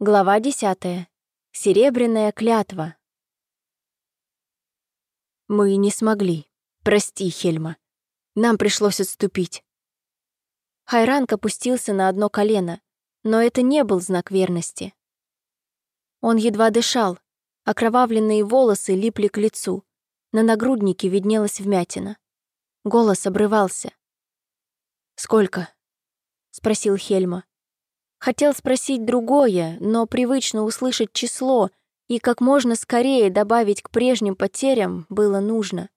Глава десятая. Серебряная клятва. Мы не смогли. Прости, Хельма. Нам пришлось отступить. Хайранг опустился на одно колено, но это не был знак верности. Он едва дышал, окровавленные волосы липли к лицу, на нагруднике виднелась вмятина. Голос обрывался. «Сколько?» — спросил Хельма. Хотел спросить другое, но привычно услышать число и как можно скорее добавить к прежним потерям было нужно.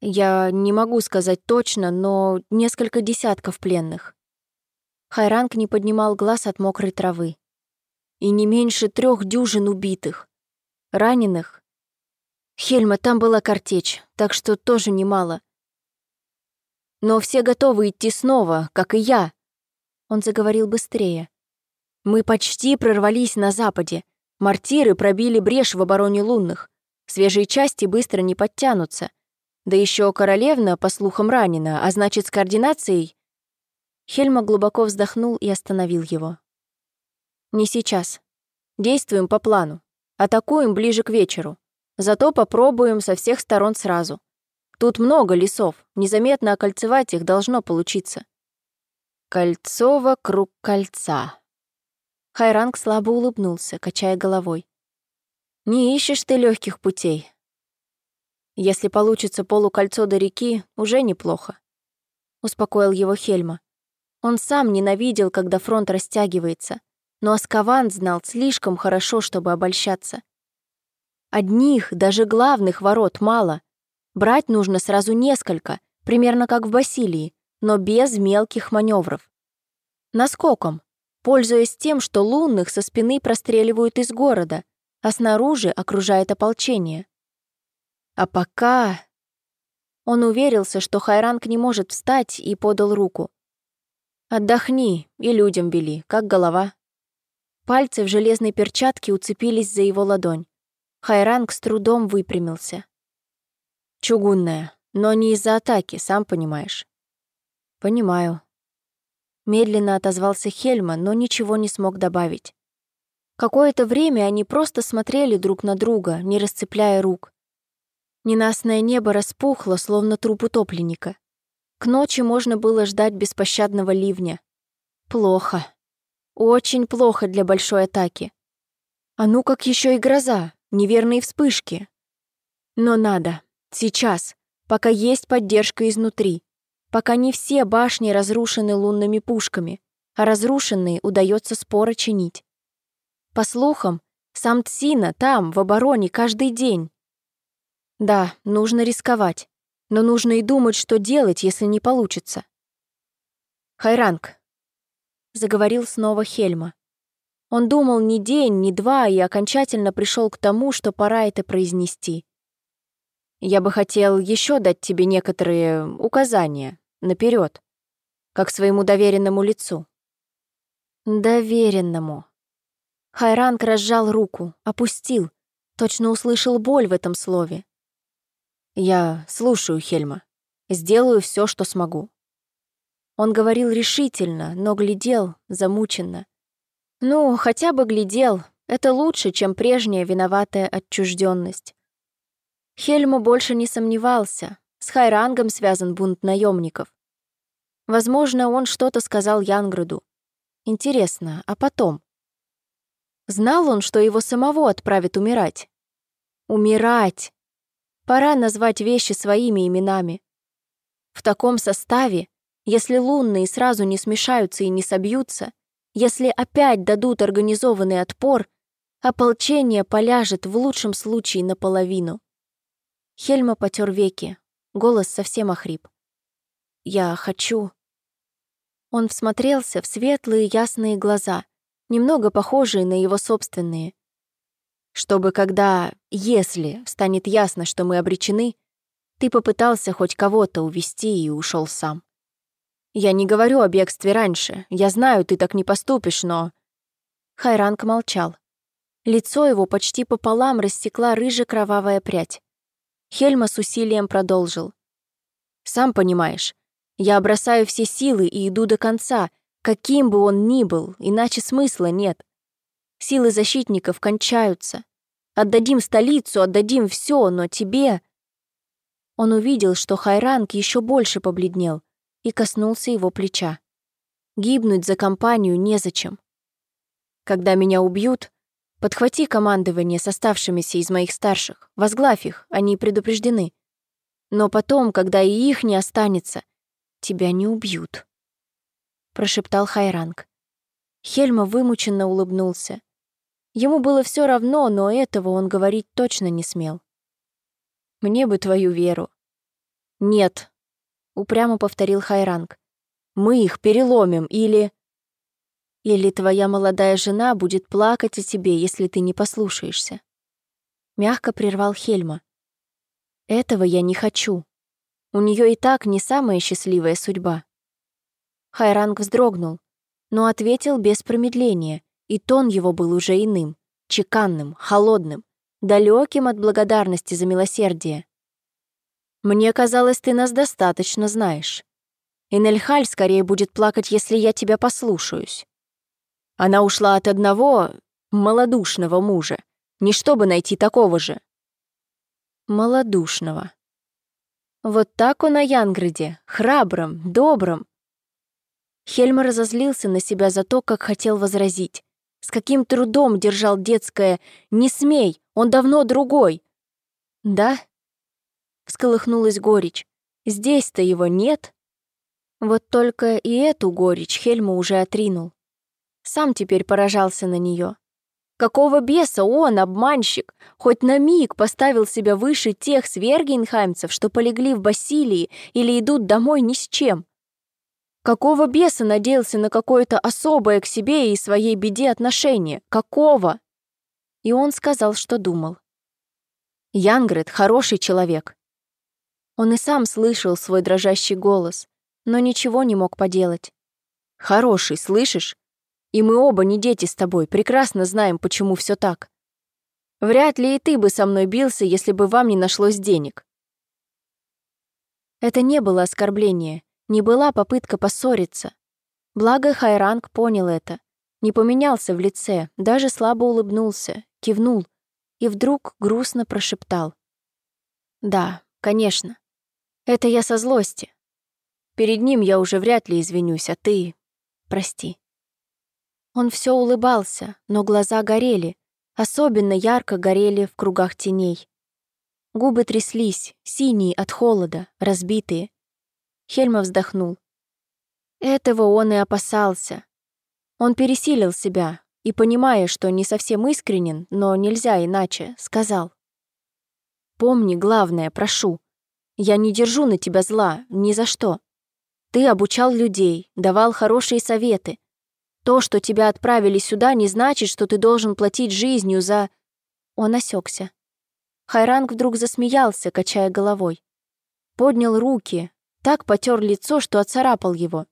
Я не могу сказать точно, но несколько десятков пленных. Хайранг не поднимал глаз от мокрой травы. И не меньше трех дюжин убитых. Раненых. Хельма, там была картечь, так что тоже немало. Но все готовы идти снова, как и я. Он заговорил быстрее. «Мы почти прорвались на западе. Мортиры пробили брешь в обороне лунных. Свежие части быстро не подтянутся. Да еще королевна, по слухам, ранена, а значит, с координацией...» Хельма глубоко вздохнул и остановил его. «Не сейчас. Действуем по плану. Атакуем ближе к вечеру. Зато попробуем со всех сторон сразу. Тут много лесов, незаметно окольцевать их должно получиться. Кольцо вокруг кольца. Хайранг слабо улыбнулся, качая головой. Не ищешь ты легких путей. Если получится полукольцо до реки, уже неплохо. Успокоил его Хельма. Он сам ненавидел, когда фронт растягивается, но Аскаван знал слишком хорошо, чтобы обольщаться. Одних, даже главных ворот мало. Брать нужно сразу несколько, примерно как в Басилии, но без мелких маневров. Наскоком, пользуясь тем, что лунных со спины простреливают из города, а снаружи окружает ополчение. А пока... Он уверился, что Хайранг не может встать, и подал руку. «Отдохни, и людям вели, как голова». Пальцы в железной перчатке уцепились за его ладонь. Хайранг с трудом выпрямился. «Чугунная, но не из-за атаки, сам понимаешь». «Понимаю». Медленно отозвался Хельма, но ничего не смог добавить. Какое-то время они просто смотрели друг на друга, не расцепляя рук. Ненастное небо распухло, словно труп утопленника. К ночи можно было ждать беспощадного ливня. Плохо. Очень плохо для большой атаки. А ну как еще и гроза, неверные вспышки. Но надо. Сейчас. Пока есть поддержка изнутри пока не все башни разрушены лунными пушками, а разрушенные удается споро чинить. По слухам, сам Тсина там, в обороне, каждый день. Да, нужно рисковать, но нужно и думать, что делать, если не получится. «Хайранг», — заговорил снова Хельма. Он думал ни день, ни два и окончательно пришел к тому, что пора это произнести. «Я бы хотел еще дать тебе некоторые указания, наперед, как своему доверенному лицу. Доверенному. Хайранг разжал руку, опустил, точно услышал боль в этом слове. «Я слушаю, Хельма. Сделаю все, что смогу». Он говорил решительно, но глядел замученно. Ну, хотя бы глядел. Это лучше, чем прежняя виноватая отчужденность. Хельму больше не сомневался. С Хайрангом связан бунт наемников. Возможно, он что-то сказал Янграду. Интересно, а потом? Знал он, что его самого отправят умирать? Умирать! Пора назвать вещи своими именами. В таком составе, если лунные сразу не смешаются и не собьются, если опять дадут организованный отпор, ополчение поляжет в лучшем случае наполовину. Хельма потер веки, Голос совсем охрип. «Я хочу...» Он всмотрелся в светлые ясные глаза, немного похожие на его собственные. «Чтобы когда, если станет ясно, что мы обречены, ты попытался хоть кого-то увести и ушел сам. Я не говорю о бегстве раньше, я знаю, ты так не поступишь, но...» Хайранг молчал. Лицо его почти пополам рассекла рыже-кровавая прядь. Хельма с усилием продолжил. «Сам понимаешь, я бросаю все силы и иду до конца, каким бы он ни был, иначе смысла нет. Силы защитников кончаются. Отдадим столицу, отдадим все, но тебе...» Он увидел, что Хайранг еще больше побледнел и коснулся его плеча. Гибнуть за компанию незачем. Когда меня убьют, подхвати командование с оставшимися из моих старших, возглавь их, они предупреждены. Но потом, когда и их не останется, тебя не убьют», — прошептал Хайранг. Хельма вымученно улыбнулся. Ему было все равно, но этого он говорить точно не смел. «Мне бы твою веру». «Нет», — упрямо повторил Хайранг. «Мы их переломим, или...» «Или твоя молодая жена будет плакать о тебе, если ты не послушаешься». Мягко прервал Хельма. Этого я не хочу. У нее и так не самая счастливая судьба. Хайранг вздрогнул, но ответил без промедления, и тон его был уже иным, чеканным, холодным, далеким от благодарности за милосердие. «Мне казалось, ты нас достаточно знаешь. Инельхаль скорее будет плакать, если я тебя послушаюсь. Она ушла от одного малодушного мужа, не чтобы найти такого же малодушного. Вот так он о Янграде, храбром, добром. Хельма разозлился на себя за то, как хотел возразить. С каким трудом держал детское «Не смей, он давно другой». «Да?» — всколыхнулась горечь. «Здесь-то его нет». Вот только и эту горечь Хельма уже отринул. Сам теперь поражался на нее. Какого беса он, обманщик, хоть на миг поставил себя выше тех свергенхаймцев, что полегли в Басилии или идут домой ни с чем? Какого беса надеялся на какое-то особое к себе и своей беде отношение? Какого? И он сказал, что думал. Янгрет — хороший человек. Он и сам слышал свой дрожащий голос, но ничего не мог поделать. «Хороший, слышишь? И мы оба не дети с тобой, прекрасно знаем, почему все так. Вряд ли и ты бы со мной бился, если бы вам не нашлось денег. Это не было оскорбление, не была попытка поссориться. Благо Хайранг понял это, не поменялся в лице, даже слабо улыбнулся, кивнул и вдруг грустно прошептал. «Да, конечно. Это я со злости. Перед ним я уже вряд ли извинюсь, а ты... прости». Он все улыбался, но глаза горели, особенно ярко горели в кругах теней. Губы тряслись, синие от холода, разбитые. Хельма вздохнул. Этого он и опасался. Он пересилил себя и, понимая, что не совсем искренен, но нельзя иначе, сказал. «Помни главное, прошу. Я не держу на тебя зла, ни за что. Ты обучал людей, давал хорошие советы, то, что тебя отправили сюда, не значит, что ты должен платить жизнью за...» Он осекся. Хайранг вдруг засмеялся, качая головой. Поднял руки, так потер лицо, что отцарапал его.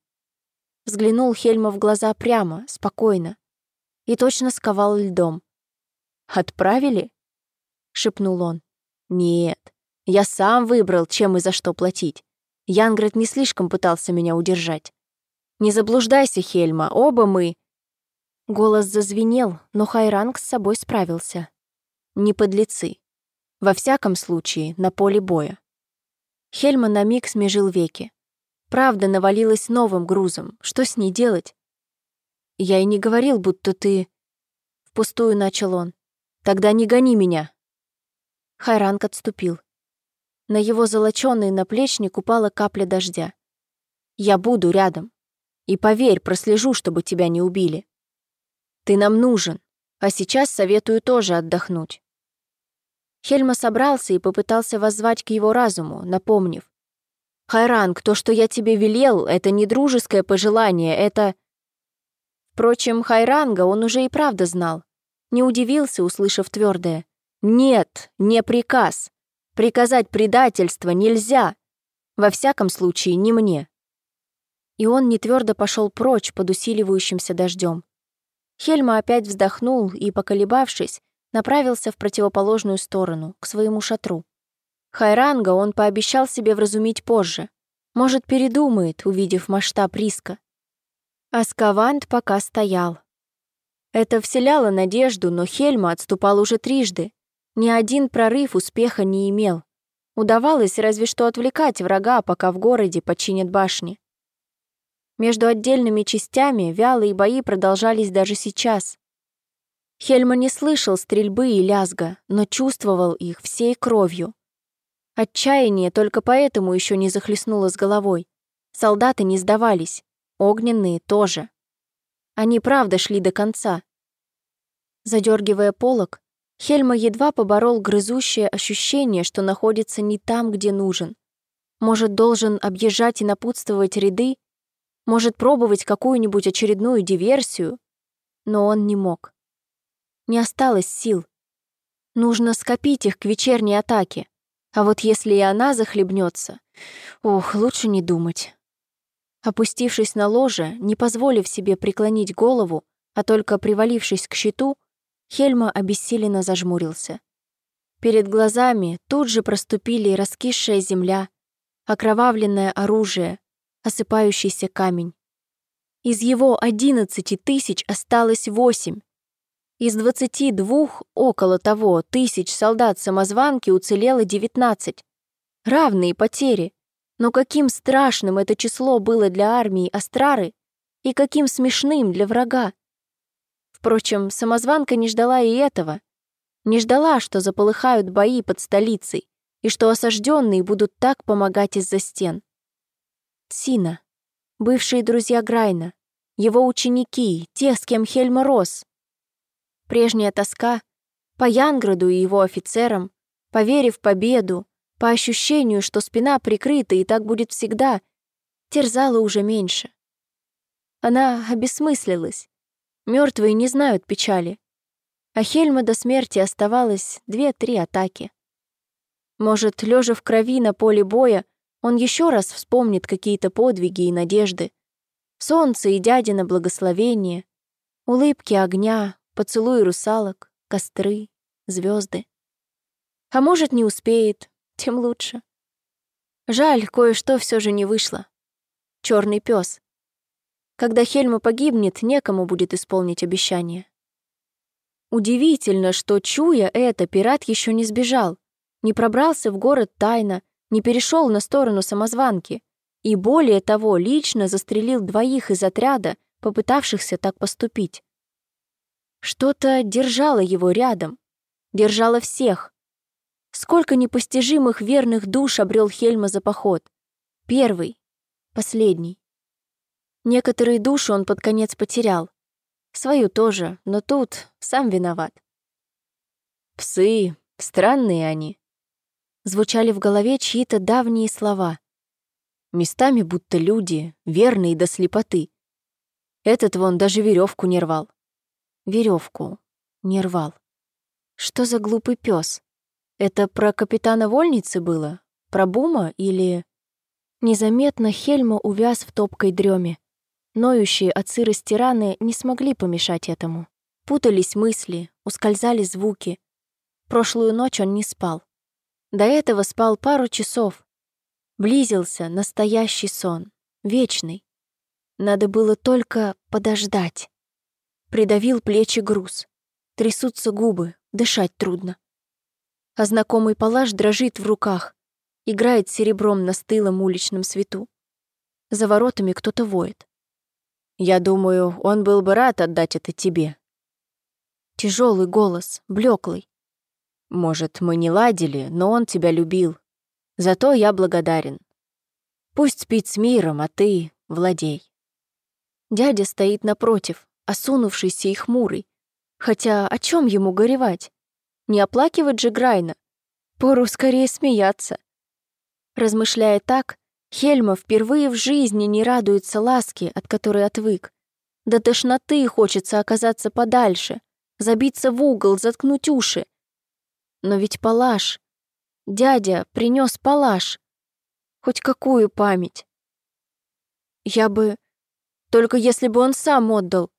Взглянул Хельма в глаза прямо, спокойно. И точно сковал льдом. «Отправили?» — шепнул он. «Нет, я сам выбрал, чем и за что платить. Янград не слишком пытался меня удержать. Не заблуждайся, Хельма, оба мы...» Голос зазвенел, но Хайранг с собой справился. Не подлецы. Во всяком случае, на поле боя. Хельма на миг смежил веки. Правда навалилась новым грузом. Что с ней делать? Я и не говорил, будто ты... Впустую начал он. Тогда не гони меня. Хайранг отступил. На его золочёный наплечник упала капля дождя. Я буду рядом. И поверь, прослежу, чтобы тебя не убили. Ты нам нужен, а сейчас советую тоже отдохнуть». Хельма собрался и попытался воззвать к его разуму, напомнив. «Хайранг, то, что я тебе велел, это не дружеское пожелание, это...» Впрочем, Хайранга он уже и правда знал. Не удивился, услышав твердое. «Нет, не приказ. Приказать предательство нельзя. Во всяком случае, не мне» и он нетвёрдо пошел прочь под усиливающимся дождем. Хельма опять вздохнул и, поколебавшись, направился в противоположную сторону, к своему шатру. Хайранга он пообещал себе вразумить позже. Может, передумает, увидев масштаб риска. Аскавант пока стоял. Это вселяло надежду, но Хельма отступал уже трижды. Ни один прорыв успеха не имел. Удавалось разве что отвлекать врага, пока в городе починят башни. Между отдельными частями вялые бои продолжались даже сейчас. Хельма не слышал стрельбы и лязга, но чувствовал их всей кровью. Отчаяние только поэтому еще не захлестнуло с головой. Солдаты не сдавались, огненные тоже. Они правда шли до конца. Задергивая полог, Хельма едва поборол грызущее ощущение, что находится не там, где нужен. Может, должен объезжать и напутствовать ряды, может, пробовать какую-нибудь очередную диверсию, но он не мог. Не осталось сил. Нужно скопить их к вечерней атаке. А вот если и она захлебнется, ох, лучше не думать. Опустившись на ложе, не позволив себе преклонить голову, а только привалившись к щиту, Хельма обессиленно зажмурился. Перед глазами тут же проступили раскисшая земля, окровавленное оружие, осыпающийся камень. Из его одиннадцати тысяч осталось восемь. Из двадцати двух, около того, тысяч солдат-самозванки уцелело девятнадцать. Равные потери. Но каким страшным это число было для армии Астрары и каким смешным для врага. Впрочем, самозванка не ждала и этого. Не ждала, что заполыхают бои под столицей и что осажденные будут так помогать из-за стен. Сина, бывшие друзья Грайна, его ученики, те, с кем Хельма рос, Прежняя тоска по Янграду и его офицерам, поверив победу, по ощущению, что спина прикрыта и так будет всегда, терзала уже меньше. Она обесмыслилась. Мертвые не знают печали. А Хельма до смерти оставалось две-три атаки. Может, лежа в крови на поле боя, он еще раз вспомнит какие-то подвиги и надежды. Солнце и дядина благословение, улыбки огня, поцелуи русалок, костры, звезды. А может, не успеет, тем лучше. Жаль, кое-что все же не вышло. Черный пес. Когда Хельма погибнет, некому будет исполнить обещание. Удивительно, что, чуя это, пират еще не сбежал, не пробрался в город тайно, не перешел на сторону самозванки и, более того, лично застрелил двоих из отряда, попытавшихся так поступить. Что-то держало его рядом, держало всех. Сколько непостижимых верных душ обрел Хельма за поход. Первый, последний. Некоторые души он под конец потерял. Свою тоже, но тут сам виноват. «Псы, странные они», — звучали в голове чьи-то давние слова. Местами будто люди, верные до слепоты. Этот вон даже веревку не рвал веревку. Не рвал. Что за глупый пес? Это про капитана вольницы было? Про Бума или... Незаметно Хельма увяз в топкой дреме. Ноющие от сырости раны не смогли помешать этому. Путались мысли, ускользали звуки. Прошлую ночь он не спал. До этого спал пару часов. Близился настоящий сон, вечный. Надо было только подождать. Придавил плечи груз. Трясутся губы, дышать трудно. А знакомый палаш дрожит в руках, играет серебром на стылом уличном свету. За воротами кто-то воет. Я думаю, он был бы рад отдать это тебе. Тяжелый голос, блеклый. Может, мы не ладили, но он тебя любил. Зато я благодарен. Пусть спит с миром, а ты владей. Дядя стоит напротив, осунувшийся и хмурый. Хотя о чем ему горевать? Не оплакивать же Грайна. Пору скорее смеяться. Размышляя так, Хельма впервые в жизни не радуется ласке, от которой отвык. До тошноты хочется оказаться подальше, забиться в угол, заткнуть уши. Но ведь палаш. Дядя принес палаш. Хоть какую память. Я бы... Только если бы он сам отдал,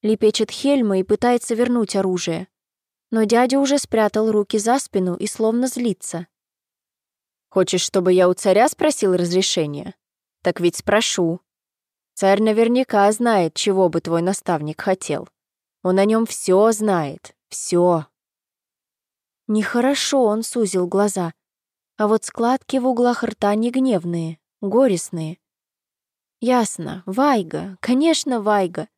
Лепечет Хельма и пытается вернуть оружие. Но дядя уже спрятал руки за спину и словно злится. «Хочешь, чтобы я у царя спросил разрешения? Так ведь спрошу. Царь наверняка знает, чего бы твой наставник хотел. Он о нем все знает, все. Нехорошо он сузил глаза, а вот складки в углах рта не гневные, горестные. Ясно, Вайга, конечно, Вайга.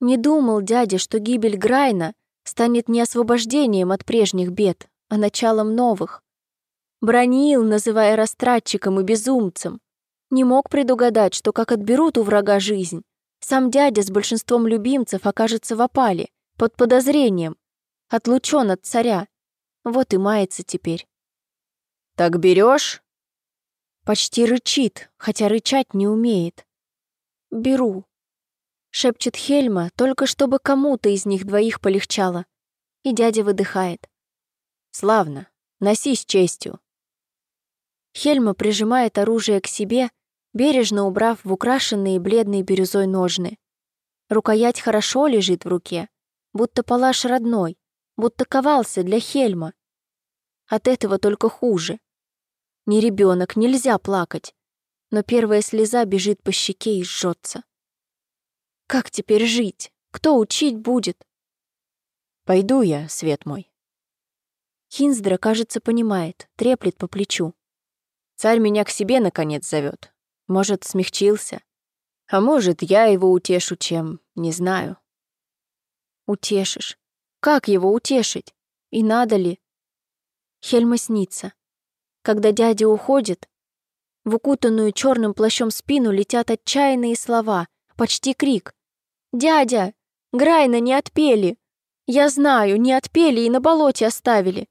Не думал дядя, что гибель Грайна станет не освобождением от прежних бед, а началом новых. Бронил, называя растратчиком и безумцем. Не мог предугадать, что как отберут у врага жизнь, сам дядя с большинством любимцев окажется в опале, под подозрением, отлучен от царя. Вот и мается теперь. «Так берешь? Почти рычит, хотя рычать не умеет. «Беру», — шепчет Хельма, только чтобы кому-то из них двоих полегчало. И дядя выдыхает. «Славно, носи с честью». Хельма прижимает оружие к себе, бережно убрав в украшенные бледной бирюзой ножны. Рукоять хорошо лежит в руке, будто палаш родной, будто ковался для Хельма. От этого только хуже. Не ребенок, нельзя плакать, но первая слеза бежит по щеке и жжется. Как теперь жить? Кто учить будет? Пойду я, свет мой. Хинздра, кажется, понимает, треплет по плечу. Царь меня к себе, наконец, зовет. Может, смягчился. А может, я его утешу чем, не знаю. Утешишь. Как его утешить? И надо ли? Хельма снится. Когда дядя уходит, в укутанную черным плащом спину летят отчаянные слова, почти крик. «Дядя! Грайна не отпели! Я знаю, не отпели и на болоте оставили.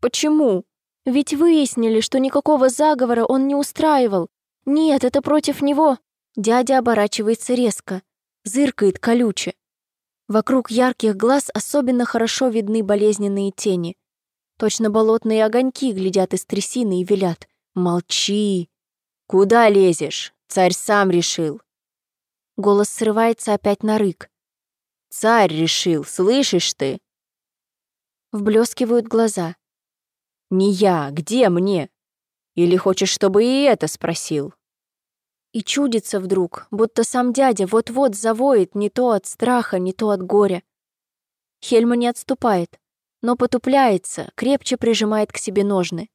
Почему? Ведь выяснили, что никакого заговора он не устраивал. Нет, это против него». Дядя оборачивается резко, зыркает колюче. Вокруг ярких глаз особенно хорошо видны болезненные тени. Точно болотные огоньки глядят из трясины и велят. «Молчи! Куда лезешь? Царь сам решил!» Голос срывается опять на рык. «Царь решил, слышишь ты?» Вблескивают глаза. «Не я, где мне? Или хочешь, чтобы и это спросил?» И чудится вдруг, будто сам дядя вот-вот завоет не то от страха, не то от горя. Хельма не отступает, но потупляется, крепче прижимает к себе ножны.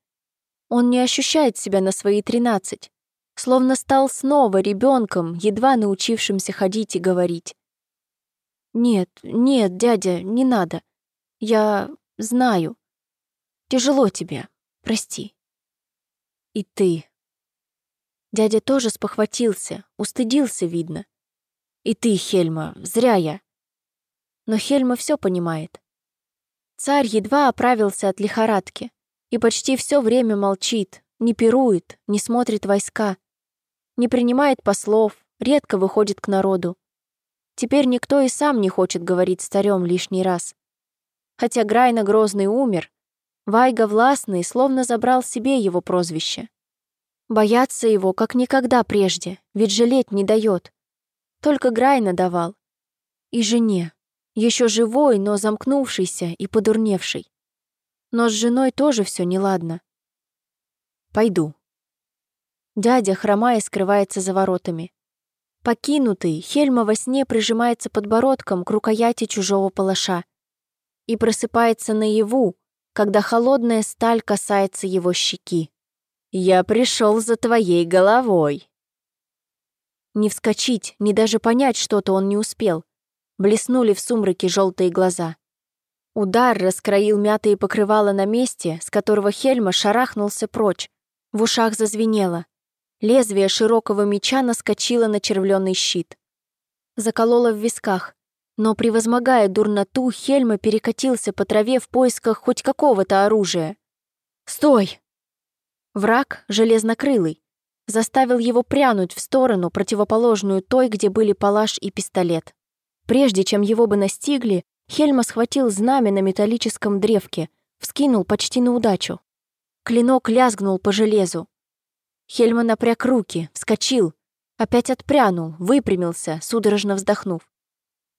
Он не ощущает себя на свои тринадцать, словно стал снова ребенком, едва научившимся ходить и говорить. «Нет, нет, дядя, не надо. Я знаю. Тяжело тебе, прости». «И ты», Дядя тоже спохватился, устыдился, видно. И ты, Хельма, зря я. Но Хельма все понимает. Царь едва оправился от лихорадки и почти все время молчит, не пирует, не смотрит войска, не принимает послов, редко выходит к народу. Теперь никто и сам не хочет говорить с царем лишний раз. Хотя Грайна Грозный умер, Вайга Властный словно забрал себе его прозвище. Бояться его, как никогда прежде, ведь жалеть не дает. Только Грайна давал. И жене, еще живой, но замкнувшийся и подурневший. Но с женой тоже все неладно. Пойду. Дядя, хромая, скрывается за воротами. Покинутый, Хельма во сне прижимается подбородком к рукояти чужого палаша и просыпается наяву, когда холодная сталь касается его щеки. «Я пришел за твоей головой». Не вскочить, ни даже понять что-то он не успел. Блеснули в сумраке желтые глаза. Удар раскроил мятые покрывала на месте, с которого Хельма шарахнулся прочь. В ушах зазвенело. Лезвие широкого меча наскочило на червленый щит. Закололо в висках. Но, превозмогая дурноту, Хельма перекатился по траве в поисках хоть какого-то оружия. «Стой!» Враг, железнокрылый, заставил его прянуть в сторону, противоположную той, где были палаш и пистолет. Прежде чем его бы настигли, Хельма схватил знамя на металлическом древке, вскинул почти на удачу. Клинок лязгнул по железу. Хельма напряг руки, вскочил, опять отпрянул, выпрямился, судорожно вздохнув.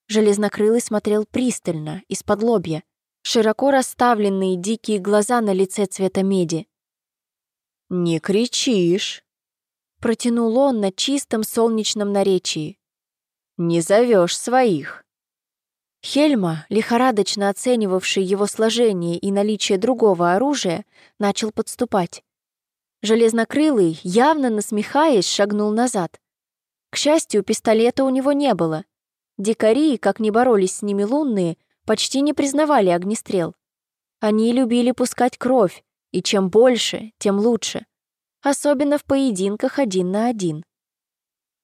Железнокрылый смотрел пристально, из-под лобья, широко расставленные дикие глаза на лице цвета меди. «Не кричишь!» Протянул он на чистом солнечном наречии. «Не зовешь своих!» Хельма, лихорадочно оценивавший его сложение и наличие другого оружия, начал подступать. Железнокрылый, явно насмехаясь, шагнул назад. К счастью, пистолета у него не было. Дикари, как ни боролись с ними лунные, почти не признавали огнестрел. Они любили пускать кровь, и чем больше, тем лучше. Особенно в поединках один на один.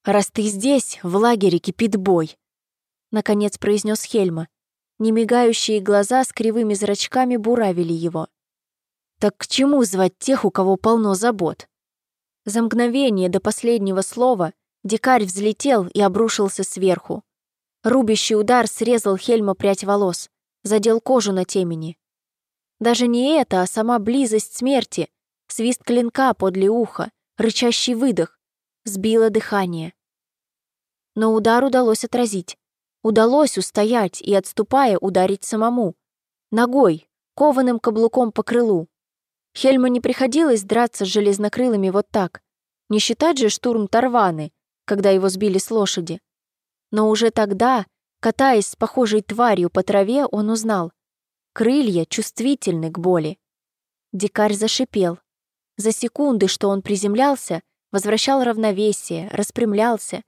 «Раз ты здесь, в лагере кипит бой», — наконец произнес Хельма. Немигающие глаза с кривыми зрачками буравили его. «Так к чему звать тех, у кого полно забот?» За мгновение до последнего слова дикарь взлетел и обрушился сверху. Рубящий удар срезал Хельма прядь волос, задел кожу на темени. Даже не это, а сама близость смерти, свист клинка подле уха, рычащий выдох, сбило дыхание но удар удалось отразить. Удалось устоять и, отступая, ударить самому. Ногой, кованым каблуком по крылу. Хельму не приходилось драться с железнокрылыми вот так. Не считать же штурм Тарваны, когда его сбили с лошади. Но уже тогда, катаясь с похожей тварью по траве, он узнал. Крылья чувствительны к боли. Дикарь зашипел. За секунды, что он приземлялся, возвращал равновесие, распрямлялся,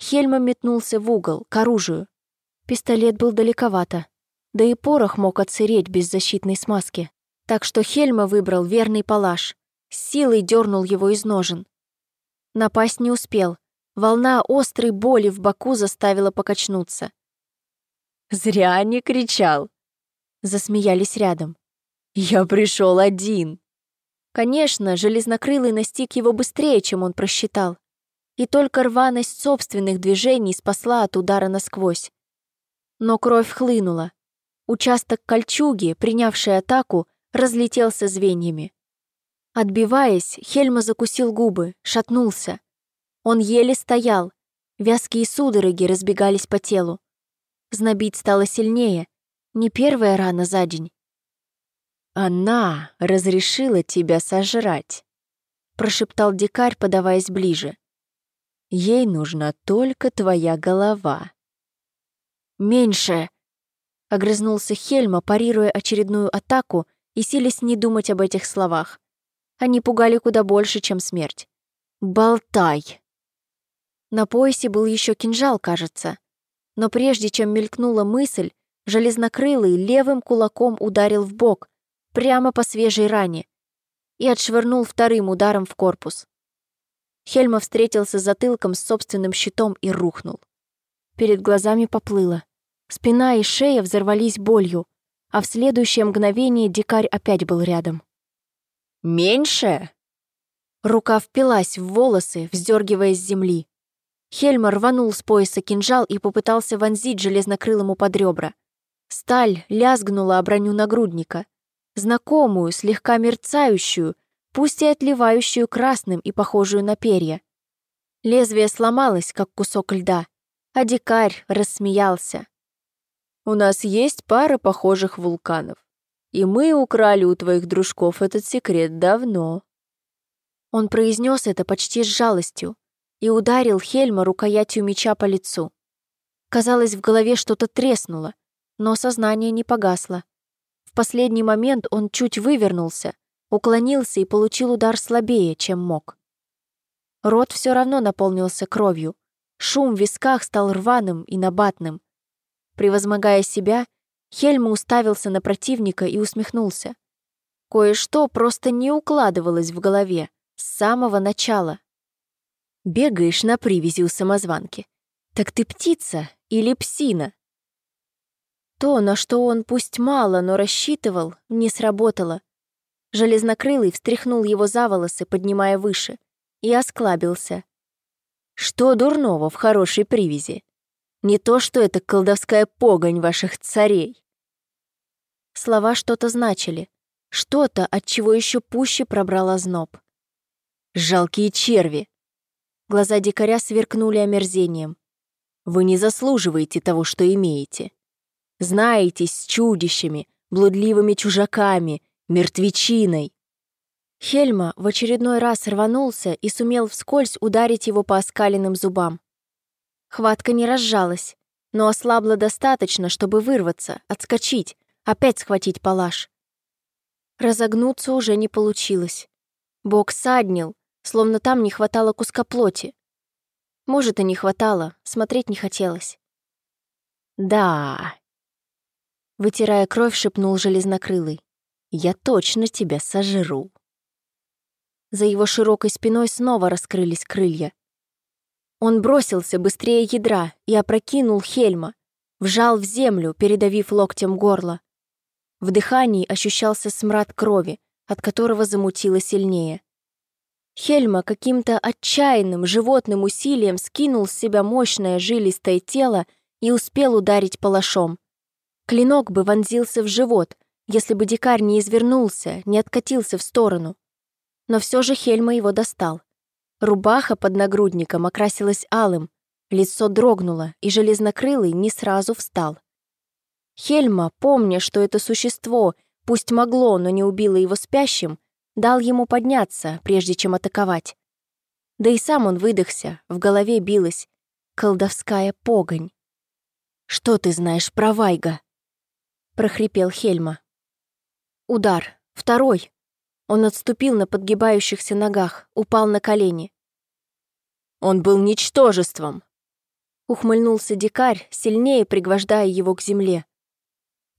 Хельма метнулся в угол, к оружию. Пистолет был далековато. Да и порох мог отсыреть без защитной смазки. Так что Хельма выбрал верный палаш. С силой дернул его из ножен. Напасть не успел. Волна острой боли в боку заставила покачнуться. «Зря не кричал!» Засмеялись рядом. «Я пришел один!» Конечно, железнокрылый настиг его быстрее, чем он просчитал и только рваность собственных движений спасла от удара насквозь. Но кровь хлынула. Участок кольчуги, принявший атаку, разлетелся звеньями. Отбиваясь, Хельма закусил губы, шатнулся. Он еле стоял, вязкие судороги разбегались по телу. Знобить стало сильнее, не первая рана за день. «Она разрешила тебя сожрать», — прошептал дикарь, подаваясь ближе. Ей нужна только твоя голова. «Меньше!» — огрызнулся Хельма, парируя очередную атаку и силясь не думать об этих словах. Они пугали куда больше, чем смерть. «Болтай!» На поясе был еще кинжал, кажется. Но прежде чем мелькнула мысль, железнокрылый левым кулаком ударил в бок, прямо по свежей ране, и отшвырнул вторым ударом в корпус. Хельма встретился затылком с собственным щитом и рухнул. Перед глазами поплыло. Спина и шея взорвались болью, а в следующее мгновение дикарь опять был рядом. «Меньше?» Рука впилась в волосы, вздергивая с земли. Хельма рванул с пояса кинжал и попытался вонзить железнокрылому под ребра. Сталь лязгнула о броню нагрудника. Знакомую, слегка мерцающую, пусть и отливающую красным и похожую на перья. Лезвие сломалось, как кусок льда, а дикарь рассмеялся. «У нас есть пара похожих вулканов, и мы украли у твоих дружков этот секрет давно». Он произнес это почти с жалостью и ударил Хельма рукоятью меча по лицу. Казалось, в голове что-то треснуло, но сознание не погасло. В последний момент он чуть вывернулся, уклонился и получил удар слабее, чем мог. Рот все равно наполнился кровью. Шум в висках стал рваным и набатным. Превозмогая себя, Хельма уставился на противника и усмехнулся. Кое-что просто не укладывалось в голове с самого начала. «Бегаешь на привязи у самозванки. Так ты птица или псина?» То, на что он пусть мало, но рассчитывал, не сработало. Железнокрылый встряхнул его за волосы, поднимая выше, и осклабился. «Что дурного в хорошей привязи? Не то, что это колдовская погонь ваших царей!» Слова что-то значили, что-то, от чего еще пуще пробрала зноб. «Жалкие черви!» Глаза дикаря сверкнули омерзением. «Вы не заслуживаете того, что имеете. Знаетесь с чудищами, блудливыми чужаками, мертвечиной. Хельма в очередной раз рванулся и сумел вскользь ударить его по оскаленным зубам. Хватка не разжалась, но ослабла достаточно, чтобы вырваться, отскочить, опять схватить палаш. Разогнуться уже не получилось. Бог саднил, словно там не хватало куска плоти. Может, и не хватало, смотреть не хотелось. «Да», — вытирая кровь, шепнул железнокрылый. «Я точно тебя сожру». За его широкой спиной снова раскрылись крылья. Он бросился быстрее ядра и опрокинул Хельма, вжал в землю, передавив локтем горло. В дыхании ощущался смрад крови, от которого замутило сильнее. Хельма каким-то отчаянным животным усилием скинул с себя мощное жилистое тело и успел ударить палашом. Клинок бы вонзился в живот, если бы дикарь не извернулся, не откатился в сторону. Но все же Хельма его достал. Рубаха под нагрудником окрасилась алым, лицо дрогнуло, и железнокрылый не сразу встал. Хельма, помня, что это существо, пусть могло, но не убило его спящим, дал ему подняться, прежде чем атаковать. Да и сам он выдохся, в голове билась колдовская погонь. «Что ты знаешь про Вайга?» — прохрипел Хельма. Удар. Второй. Он отступил на подгибающихся ногах, упал на колени. «Он был ничтожеством!» Ухмыльнулся дикарь, сильнее пригвождая его к земле.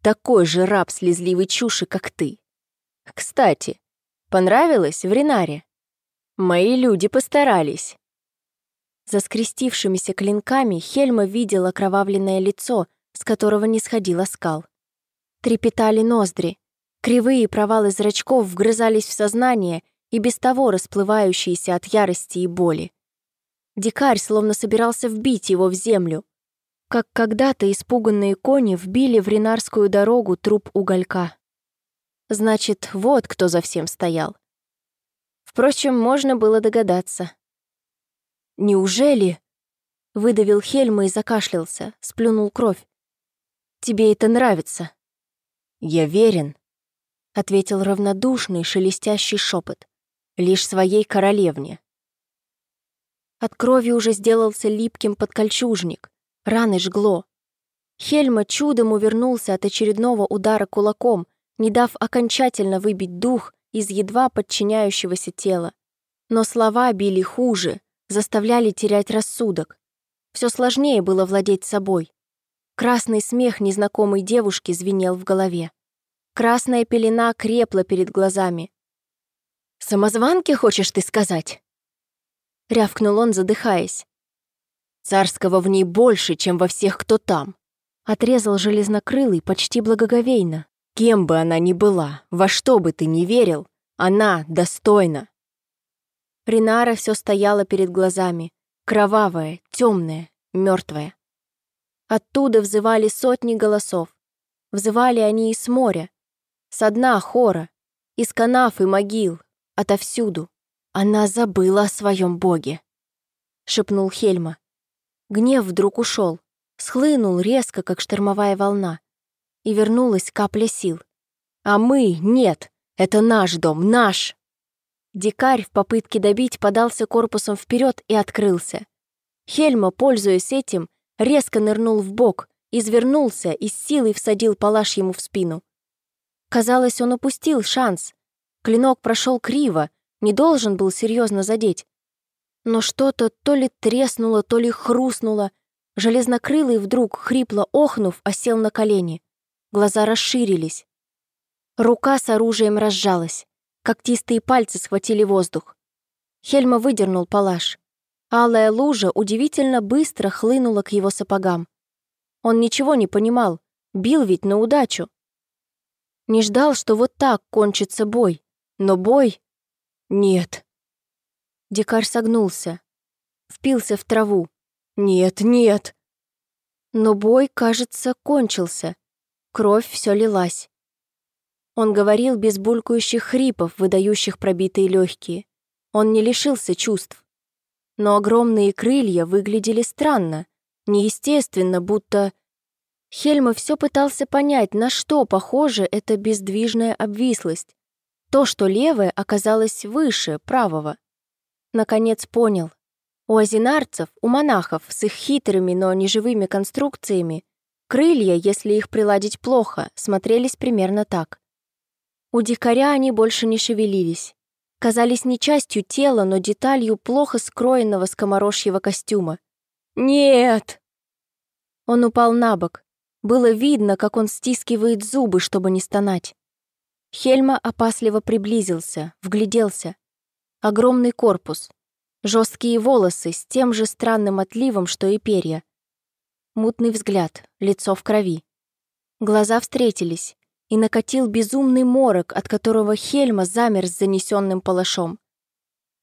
«Такой же раб слезливой чуши, как ты. Кстати, понравилось в Ренаре? Мои люди постарались». За скрестившимися клинками Хельма видел окровавленное лицо, с которого не сходил оскал. Трепетали ноздри, Кривые провалы зрачков вгрызались в сознание и без того расплывающиеся от ярости и боли. Дикарь словно собирался вбить его в землю, как когда-то испуганные кони вбили в Ренарскую дорогу труп уголька. Значит, вот кто за всем стоял. Впрочем, можно было догадаться. «Неужели?» — выдавил Хельма и закашлялся, сплюнул кровь. «Тебе это нравится?» «Я верен», — ответил равнодушный, шелестящий шепот. «Лишь своей королевне». От крови уже сделался липким подкольчужник, раны жгло. Хельма чудом увернулся от очередного удара кулаком, не дав окончательно выбить дух из едва подчиняющегося тела. Но слова били хуже, заставляли терять рассудок. Все сложнее было владеть собой. Красный смех незнакомой девушки звенел в голове. Красная пелена крепла перед глазами. «Самозванки, хочешь ты сказать?» Рявкнул он, задыхаясь. «Царского в ней больше, чем во всех, кто там», отрезал железнокрылый почти благоговейно. «Кем бы она ни была, во что бы ты ни верил, она достойна». Ринара все стояла перед глазами, кровавая, темная, мертвая. Оттуда взывали сотни голосов. Взывали они и с моря, со дна хора, из канав и могил, отовсюду. Она забыла о своем боге, шепнул Хельма. Гнев вдруг ушел, схлынул резко, как штормовая волна, и вернулась капля сил. А мы — нет, это наш дом, наш. Дикарь в попытке добить подался корпусом вперед и открылся. Хельма, пользуясь этим, резко нырнул в бок, извернулся и с силой всадил палаш ему в спину. Казалось, он упустил шанс. Клинок прошел криво, не должен был серьезно задеть. Но что-то то ли треснуло, то ли хрустнуло. Железнокрылый вдруг, хрипло охнув, осел на колени. Глаза расширились. Рука с оружием разжалась. Когтистые пальцы схватили воздух. Хельма выдернул палаш. Алая лужа удивительно быстро хлынула к его сапогам. Он ничего не понимал, бил ведь на удачу. Не ждал, что вот так кончится бой. Но бой... Нет. Дикарь согнулся. Впился в траву. Нет, нет. Но бой, кажется, кончился. Кровь все лилась. Он говорил без булькающих хрипов, выдающих пробитые легкие. Он не лишился чувств. Но огромные крылья выглядели странно, неестественно, будто Хельма все пытался понять, на что похоже эта бездвижная обвислость. То, что левое оказалось выше правого. Наконец понял. У азинарцев, у монахов с их хитрыми, но неживыми конструкциями, крылья, если их приладить плохо, смотрелись примерно так. У дикаря они больше не шевелились. Казались не частью тела, но деталью плохо скроенного скоморожьего костюма. «Нет!» Он упал на бок. Было видно, как он стискивает зубы, чтобы не стонать. Хельма опасливо приблизился, вгляделся. Огромный корпус, Жесткие волосы с тем же странным отливом, что и перья. Мутный взгляд, лицо в крови. Глаза встретились, и накатил безумный морок, от которого Хельма замер с занесенным палашом.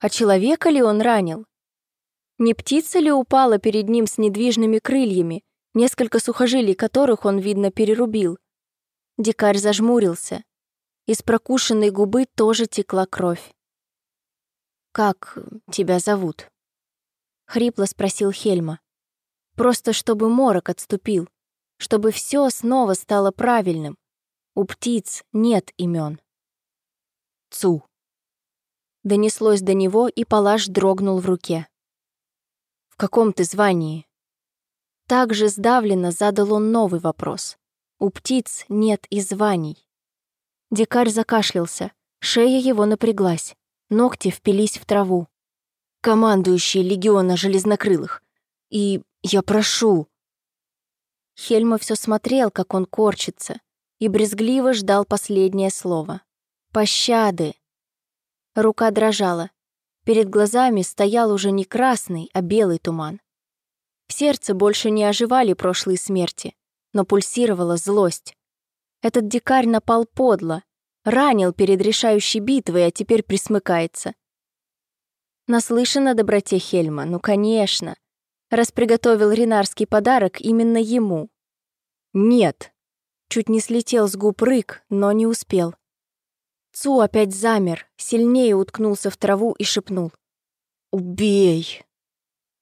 А человека ли он ранил? Не птица ли упала перед ним с недвижными крыльями, несколько сухожилий которых он, видно, перерубил? Дикарь зажмурился. Из прокушенной губы тоже текла кровь. «Как тебя зовут?» — хрипло спросил Хельма. «Просто чтобы морок отступил, чтобы все снова стало правильным. У птиц нет имен. «Цу!» Донеслось до него, и палаш дрогнул в руке. «В каком ты звании?» Так же сдавленно задал он новый вопрос. У птиц нет и званий. Дикарь закашлялся, шея его напряглась. Ногти впились в траву. «Командующий легиона железнокрылых. И я прошу...» Хельма все смотрел, как он корчится, и брезгливо ждал последнее слово. «Пощады!» Рука дрожала. Перед глазами стоял уже не красный, а белый туман. В сердце больше не оживали прошлые смерти, но пульсировала злость. Этот дикарь напал подло, Ранил перед решающей битвой, а теперь присмыкается. Наслышан о доброте Хельма, ну, конечно. Раз приготовил ренарский подарок именно ему. Нет. Чуть не слетел с губ рык, но не успел. Цу опять замер, сильнее уткнулся в траву и шепнул. «Убей!»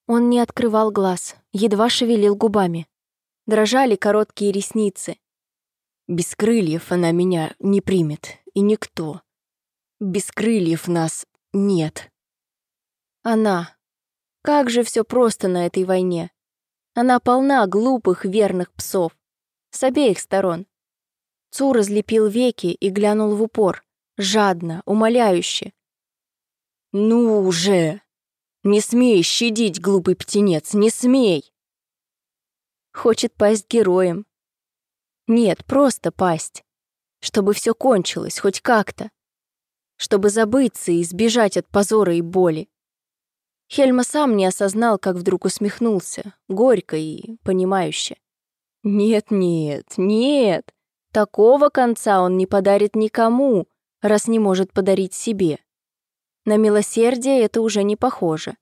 Он не открывал глаз, едва шевелил губами. Дрожали короткие ресницы. Без крыльев она меня не примет, и никто. Без крыльев нас нет. Она. Как же все просто на этой войне. Она полна глупых верных псов. С обеих сторон. Цу разлепил веки и глянул в упор, жадно, умоляюще. «Ну уже! Не смей щадить, глупый птенец, не смей!» Хочет пасть героем, нет, просто пасть. Чтобы все кончилось, хоть как-то. Чтобы забыться и сбежать от позора и боли. Хельма сам не осознал, как вдруг усмехнулся, горько и понимающе. Нет-нет, нет, такого конца он не подарит никому, раз не может подарить себе. На милосердие это уже не похоже.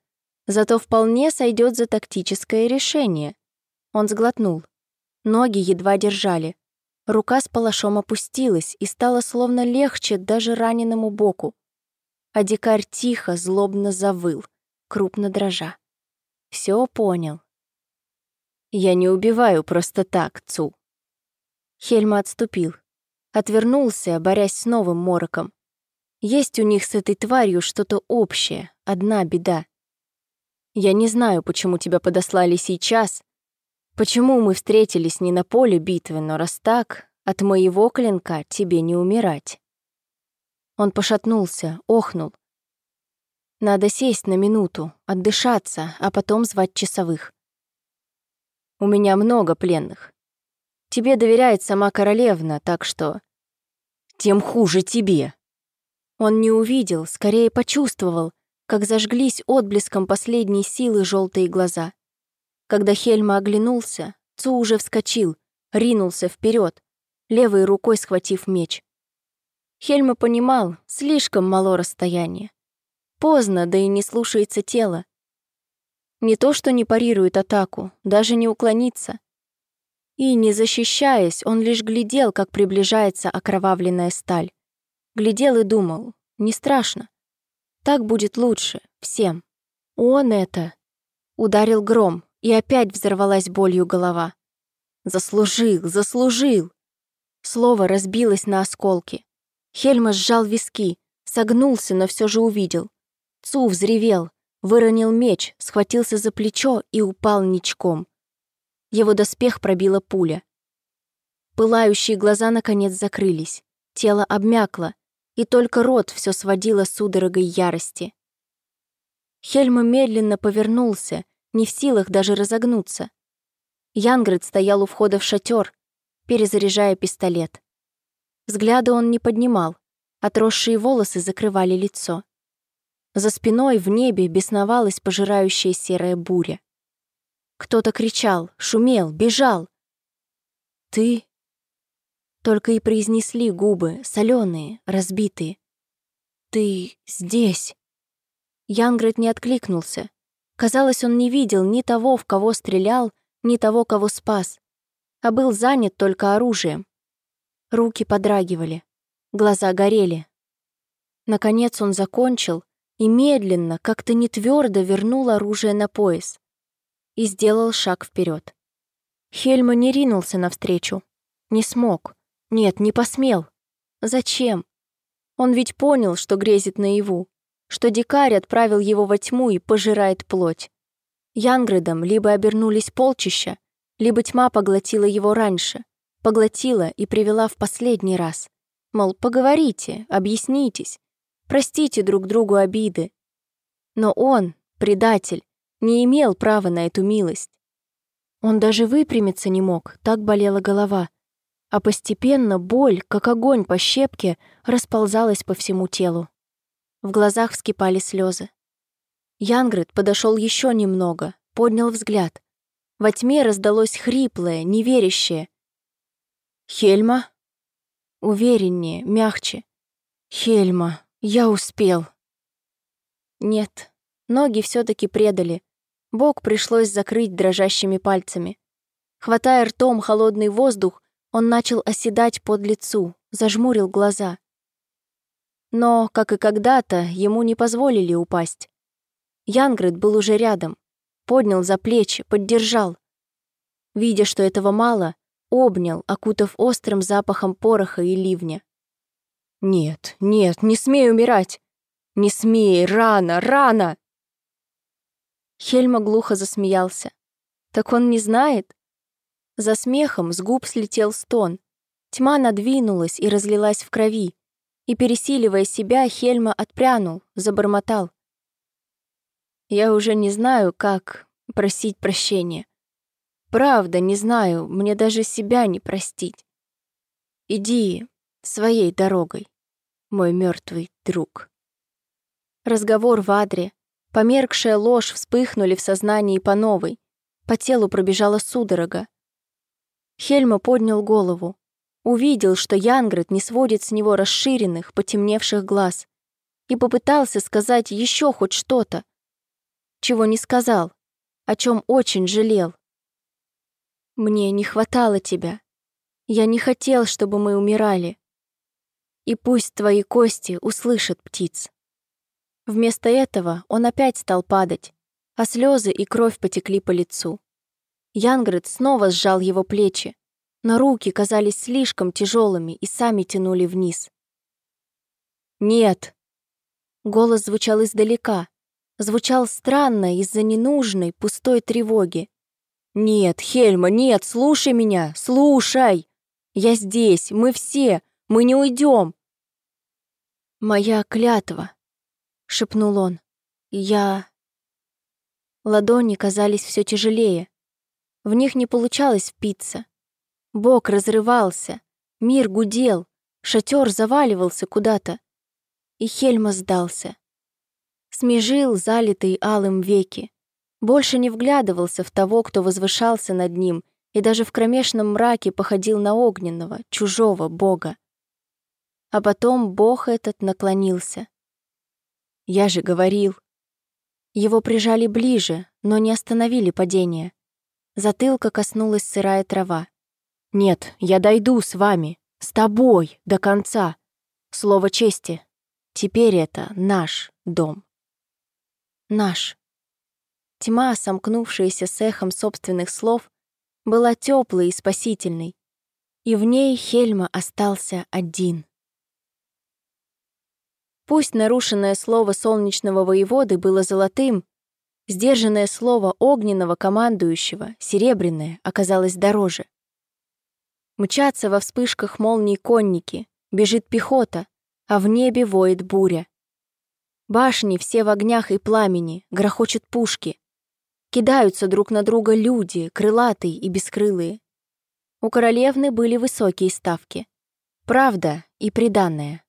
Зато вполне сойдет за тактическое решение. Он сглотнул. Ноги едва держали. Рука с палашом опустилась и стало словно легче даже раненому боку. А дикарь тихо, злобно завыл, крупно дрожа. Все понял. «Я не убиваю просто так, Цу». Хельма отступил. Отвернулся, борясь с новым мороком. Есть у них с этой тварью что-то общее, одна беда. Я не знаю, почему тебя подослали сейчас, Почему мы встретились не на поле битвы, но раз так, от моего клинка тебе не умирать?» Он пошатнулся, охнул. «Надо сесть на минуту, отдышаться, а потом звать часовых. У меня много пленных. Тебе доверяет сама королевна, так что... Тем хуже тебе!» Он не увидел, скорее почувствовал, как зажглись отблеском последней силы желтые глаза. Когда Хельма оглянулся, Цу уже вскочил, ринулся вперед, левой рукой схватив меч. Хельма понимал, слишком мало расстояние. Поздно, да и не слушается тело. Не то, что не парирует атаку, даже не уклонится. И, не защищаясь, он лишь глядел, как приближается окровавленная сталь. Глядел и думал, не страшно. Так будет лучше, всем. Он это... Ударил гром, и опять взорвалась болью голова. Заслужил, заслужил. Слово разбилось на осколки. Хельма сжал виски, согнулся, но все же увидел. Цу взревел, выронил меч, схватился за плечо и упал ничком. Его доспех пробила пуля. Пылающие глаза наконец закрылись, тело обмякло, и только рот все сводило судорогой ярости. Хельма медленно повернулся, не в силах даже разогнуться. Янгрид стоял у входа в шатер, перезаряжая пистолет. Взгляда он не поднимал, отросшие волосы закрывали лицо. За спиной в небе бесновалась пожирающая серая буря. Кто-то кричал, шумел, бежал. «Ты...» Только и произнесли губы, соленые, разбитые. «Ты здесь...» Янгрет не откликнулся. Казалось, он не видел ни того, в кого стрелял, ни того, кого спас, а был занят только оружием. Руки подрагивали, глаза горели. Наконец он закончил и медленно, как-то не твердо вернул оружие на пояс и сделал шаг вперед. Хельма не ринулся навстречу. Не смог. Нет, не посмел. Зачем? Он ведь понял, что грезит наяву, что дикарь отправил его во тьму и пожирает плоть. Янгредом либо обернулись полчища, либо тьма поглотила его раньше, поглотила и привела в последний раз. Мол, поговорите, объяснитесь, простите друг другу обиды. Но он, предатель, не имел права на эту милость. Он даже выпрямиться не мог, так болела голова. А постепенно боль, как огонь по щепке, расползалась по всему телу. В глазах вскипали слезы. Янгрид подошел еще немного, поднял взгляд. Во тьме раздалось хриплое, неверящее. «Хельма?» Увереннее, мягче. «Хельма, я успел». Нет, ноги все таки предали, Бок пришлось закрыть дрожащими пальцами. Хватая ртом холодный воздух, он начал оседать под лицу, зажмурил глаза. Но, как и когда-то, ему не позволили упасть. Янгрид был уже рядом, поднял за плечи, поддержал. Видя, что этого мало, обнял, окутав острым запахом пороха и ливня. «Нет, нет, не смей умирать! Не смей, рано, рано!» Хельма глухо засмеялся. «Так он не знает?» За смехом с губ слетел стон. Тьма надвинулась и разлилась в крови. И, пересиливая себя, Хельма отпрянул, забормотал. «Я уже не знаю, как просить прощения. Правда, не знаю, мне даже себя не простить. Иди своей дорогой, мой мертвый друг». Разговор в адре, Померкшая ложь вспыхнули в сознании по новой. По телу пробежала судорога. Хельма поднял голову. Увидел, что Янгрет не сводит с него расширенных, потемневших глаз. И попытался сказать еще хоть что-то. Чего не сказал, о чем очень жалел. «Мне не хватало тебя. Я не хотел, чтобы мы умирали. И пусть твои кости услышат птиц». Вместо этого он опять стал падать, а слезы и кровь потекли по лицу. Янгрид снова сжал его плечи, но руки казались слишком тяжелыми и сами тянули вниз. «Нет!» Голос звучал издалека, звучал странно из-за ненужной, пустой тревоги. «Нет, Хельма, нет, слушай меня, слушай! Я здесь, мы все, мы не уйдем!» «Моя клятва», шепнул он. Я... Ладони казались все тяжелее. В них не получалось впиться. Бок разрывался, мир гудел, шатер заваливался куда-то. И Хельма сдался. Смежил залитый алым веки. Больше не вглядывался в того, кто возвышался над ним, и даже в кромешном мраке походил на огненного, чужого бога. А потом бог этот наклонился. Я же говорил. Его прижали ближе, но не остановили падение. Затылка коснулась сырая трава. «Нет, я дойду с вами, с тобой, до конца. Слово чести. Теперь это наш дом». Наш. Тьма, сомкнувшаяся с эхом собственных слов, была теплой и спасительной, и в ней Хельма остался один. Пусть нарушенное слово солнечного воеводы было золотым, Сдержанное слово огненного командующего, серебряное, оказалось дороже. Мчатся во вспышках молний конники, бежит пехота, а в небе воет буря. Башни все в огнях и пламени, грохочут пушки. Кидаются друг на друга люди, крылатые и бескрылые. У королевны были высокие ставки. Правда и приданное.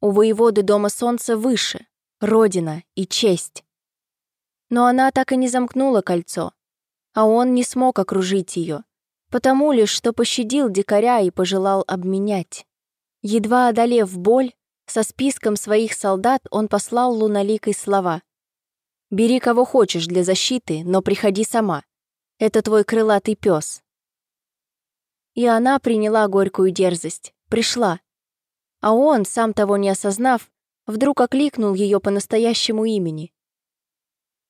У воеводы Дома Солнца выше, родина и честь. Но она так и не замкнула кольцо, а он не смог окружить ее, потому лишь, что пощадил дикаря и пожелал обменять. Едва одолев боль, со списком своих солдат он послал луналикой слова. «Бери кого хочешь для защиты, но приходи сама. Это твой крылатый пес. И она приняла горькую дерзость, пришла. А он, сам того не осознав, вдруг окликнул ее по настоящему имени.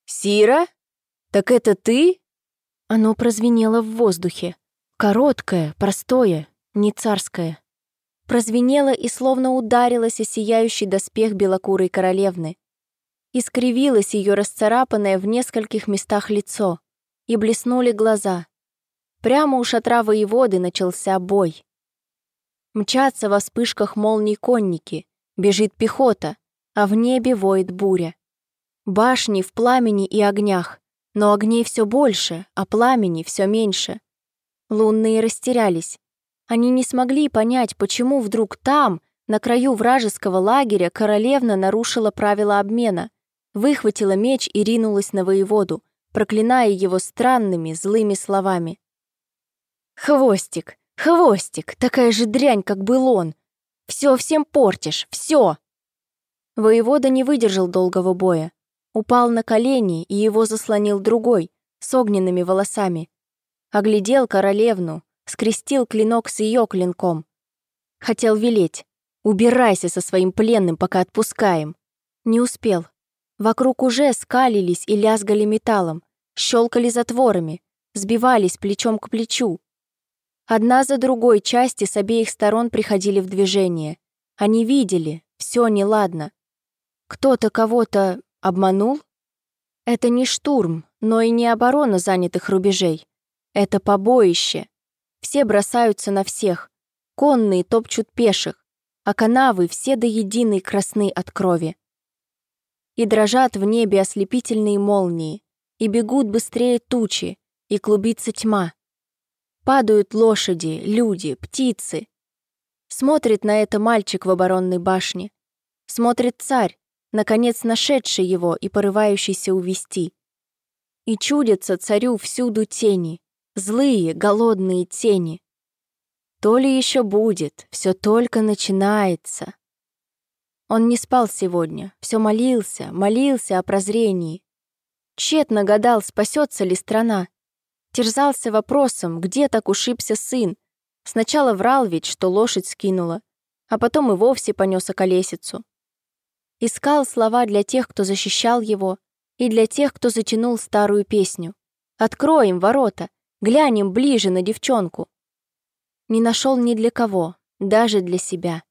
«Сира? Так это ты?» Оно прозвенело в воздухе. Короткое, простое, не царское прозвенело и словно ударилось о сияющий доспех белокурой королевны. Искривилось ее расцарапанное в нескольких местах лицо, и блеснули глаза. Прямо у шатра воеводы начался бой. Мчатся во вспышках молний конники, бежит пехота, а в небе воет буря. Башни в пламени и огнях, но огней все больше, а пламени все меньше. Лунные растерялись, они не смогли понять, почему вдруг там, на краю вражеского лагеря, королевна нарушила правила обмена, выхватила меч и ринулась на воеводу, проклиная его странными, злыми словами. «Хвостик! Хвостик! Такая же дрянь, как был он! Все всем портишь! Все!» Воевода не выдержал долгого боя. Упал на колени, и его заслонил другой, с огненными волосами. Оглядел королевну, скрестил клинок с ее клинком. Хотел велеть. «Убирайся со своим пленным, пока отпускаем». Не успел. Вокруг уже скалились и лязгали металлом, щелкали затворами, сбивались плечом к плечу. Одна за другой части с обеих сторон приходили в движение. Они видели, все неладно. Кто-то кого-то обманул? Это не штурм, но и не оборона занятых рубежей. Это побоище, все бросаются на всех. Конные топчут пеших, а канавы все до единой красны от крови. И дрожат в небе ослепительные молнии, и бегут быстрее тучи, и клубится тьма. Падают лошади, люди, птицы. Смотрит на это мальчик в оборонной башне. Смотрит царь, наконец нашедший его и порывающийся увести. И чудятся царю всюду тени, Злые, голодные тени. То ли еще будет, все только начинается. Он не спал сегодня, все молился, молился о прозрении. Тщетно гадал, спасется ли страна. Терзался вопросом, где так ушибся сын. Сначала врал ведь, что лошадь скинула, а потом и вовсе понес околесицу. Искал слова для тех, кто защищал его, и для тех, кто затянул старую песню. «Откроем ворота, Глянем ближе на девчонку. Не нашел ни для кого, даже для себя.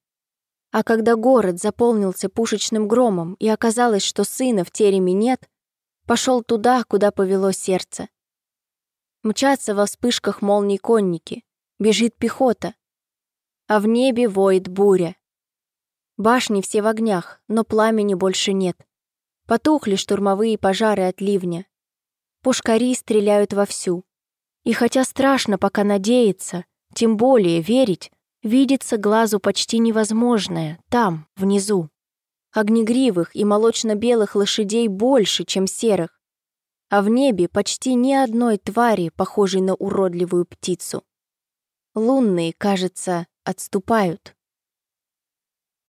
А когда город заполнился пушечным громом и оказалось, что сына в тереме нет, пошел туда, куда повело сердце. Мчатся во вспышках молний конники, бежит пехота, а в небе воет буря. Башни все в огнях, но пламени больше нет. Потухли штурмовые пожары от ливня. Пушкари стреляют вовсю. И хотя страшно пока надеяться, тем более верить, видится глазу почти невозможное, там, внизу. Огнегривых и молочно-белых лошадей больше, чем серых, а в небе почти ни одной твари, похожей на уродливую птицу. Лунные, кажется, отступают.